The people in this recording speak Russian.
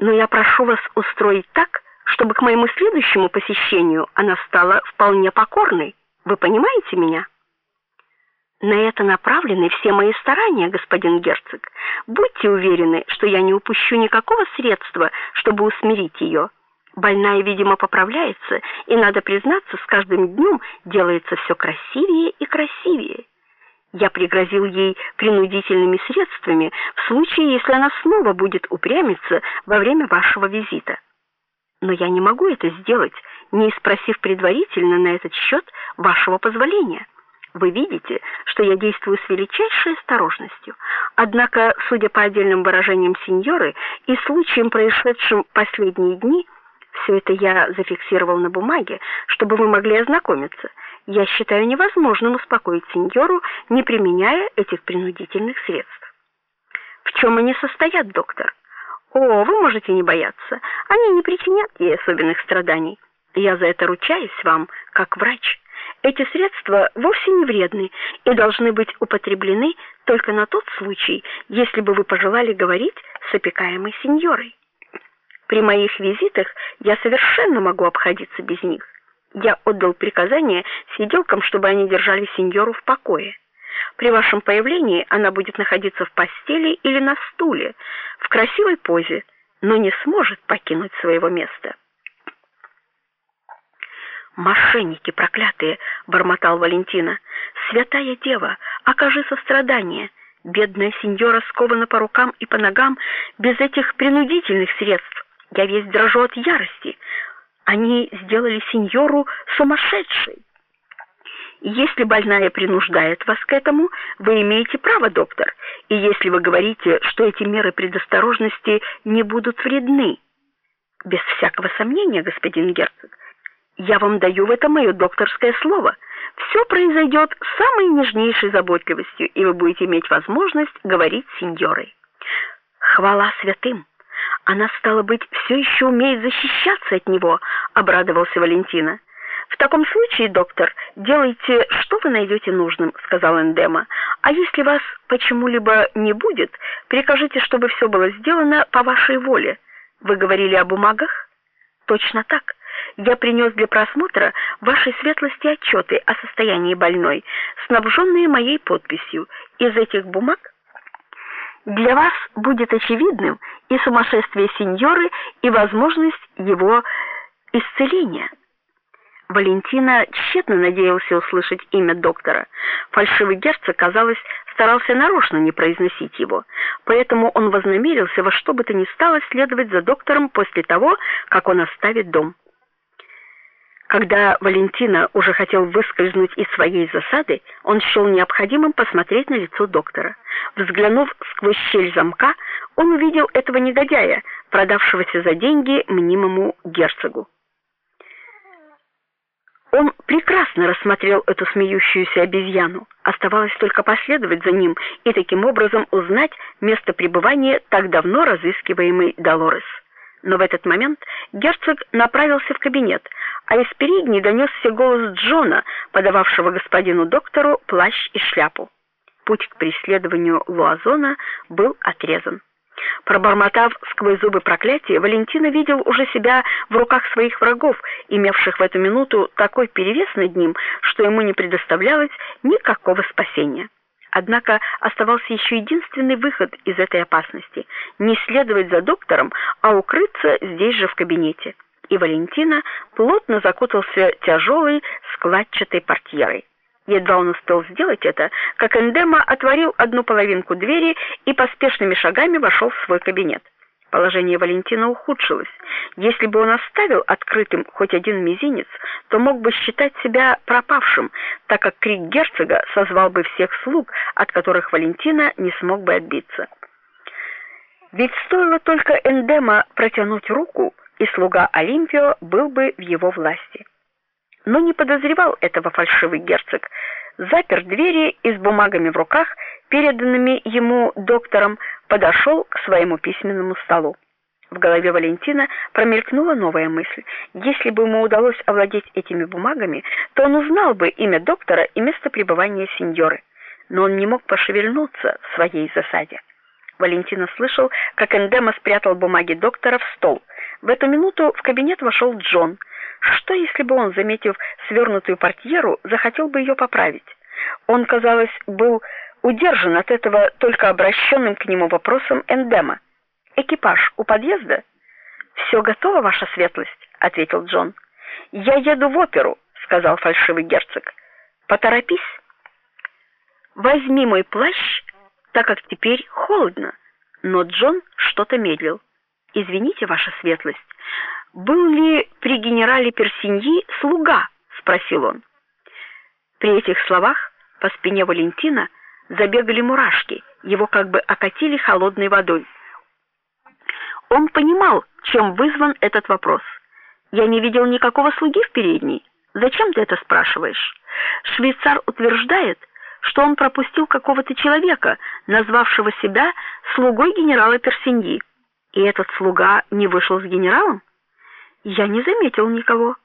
Но я прошу вас устроить так, чтобы к моему следующему посещению она стала вполне покорной. Вы понимаете меня? На это направлены все мои старания, господин герцог. Будьте уверены, что я не упущу никакого средства, чтобы усмирить ее. Больная, видимо, поправляется, и надо признаться, с каждым днем делается все красивее и красивее. Я пригрозил ей принудительными средствами в случае, если она снова будет упрямиться во время вашего визита. Но я не могу это сделать, не спросив предварительно на этот счет вашего позволения. Вы видите, что я действую с величайшей осторожностью. Однако, судя по отдельным выражениям сеньоры и случаям, происшедшим последние дни, все это я зафиксировал на бумаге, чтобы вы могли ознакомиться. Я считаю невозможным успокоить сеньору, не применяя этих принудительных средств. В чем они состоят, доктор? О, вы можете не бояться. Они не причинят ей особенных страданий. Я за это ручаюсь вам, как врач. Эти средства вовсе не вредны и должны быть употреблены только на тот случай, если бы вы пожелали говорить с опекаемой сеньорой. При моих визитах я совершенно могу обходиться без них. Я отдал приказание сиделкам, чтобы они держали сеньору в покое. При вашем появлении она будет находиться в постели или на стуле, в красивой позе, но не сможет покинуть своего места. Мошенники проклятые, бормотал Валентина. Святая дева, окажи сострадание. Бедная сеньора скована по рукам и по ногам без этих принудительных средств. Я весь дрожу от ярости. Они сделали сеньору сумасшедшей. Если больная принуждает вас к этому, вы имеете право, доктор. И если вы говорите, что эти меры предосторожности не будут вредны, без всякого сомнения, господин герцог, я вам даю в это мое докторское слово. Все произойдет с самой нежнейшей заботливостью, и вы будете иметь возможность говорить с сеньорой. Хвала святым. Она стала быть все еще умеет защищаться от него, обрадовался Валентина. В таком случае, доктор, делайте, что вы найдете нужным, сказал Эндема. А если вас почему-либо не будет, прикажите, чтобы все было сделано по вашей воле. Вы говорили о бумагах? Точно так. Я принес для просмотра вашей светлости отчеты о состоянии больной, снабженные моей подписью. Из этих бумаг для вас будет очевидным и сумасшествие сеньоры, и возможность его исцеления. Валентина тщетно надеялся услышать имя доктора. Фальшивый герцог, казалось, старался нарочно не произносить его, поэтому он вознамерился во что бы то ни стало следовать за доктором после того, как он оставит дом. Когда Валентина уже хотел выскользнуть из своей засады, он счел необходимым посмотреть на лицо доктора. Взглянув сквозь щель замка, он увидел этого негодяя, продавшегося за деньги мнимому герцогу. Он прекрасно рассмотрел эту смеющуюся обезьяну. Оставалось только последовать за ним и таким образом узнать место пребывания так давно разыскиваемой Долорес. Но в этот момент герцог направился в кабинет, а из передней донесся голос Джона, подававшего господину доктору плащ и шляпу. Путь к преследованию Луазона был отрезан. Пробормотав сквозь зубы проклятие, Валентина видел уже себя в руках своих врагов, имевших в эту минуту такой перевес над ним, что ему не предоставлялось никакого спасения. Однако оставался еще единственный выход из этой опасности не следовать за доктором, а укрыться здесь же в кабинете. И Валентина плотно закутался тяжелой складчатой портьерой. Едва он успел сделать это, как Эндема отворил одну половинку двери и поспешными шагами вошел в свой кабинет. Положение Валентина ухудшилось. Если бы он оставил открытым хоть один мизинец, то мог бы считать себя пропавшим, так как крик герцога созвал бы всех слуг, от которых Валентина не смог бы отбиться. Ведь стоило только Эндема протянуть руку, и слуга Олимпио был бы в его власти. Но не подозревал этого фальшивый герцог. Запер двери и с бумагами в руках, переданными ему доктором, подошел к своему письменному столу. В голове Валентина промелькнула новая мысль. Если бы ему удалось овладеть этими бумагами, то он узнал бы имя доктора и место пребывания сеньоры. Но он не мог пошевельнуться в своей засаде. Валентина слышал, как Эндема спрятал бумаги доктора в стол. В эту минуту в кабинет вошел Джон. Что если бы он, заметив свернутую портьеру, захотел бы ее поправить? Он, казалось, был удержан от этого только обращенным к нему вопросом Эндема. Экипаж у подъезда? «Все готово, ваша светлость, ответил Джон. Я еду в оперу, сказал фальшивый герцог. Поторопись. Возьми мой плащ, так как теперь холодно. Но Джон что-то медлил. Извините, ваша светлость, был ли при генерале Персиньи слуга, спросил он. При этих словах по спине Валентина забегали мурашки, его как бы окатили холодной водой. Он понимал, чем вызван этот вопрос. Я не видел никакого слуги в передней. Зачем ты это спрашиваешь? Швейцар утверждает, что он пропустил какого-то человека, назвавшего себя слугой генерала Персиньи. И этот слуга не вышел с генералом? Я не заметил никого.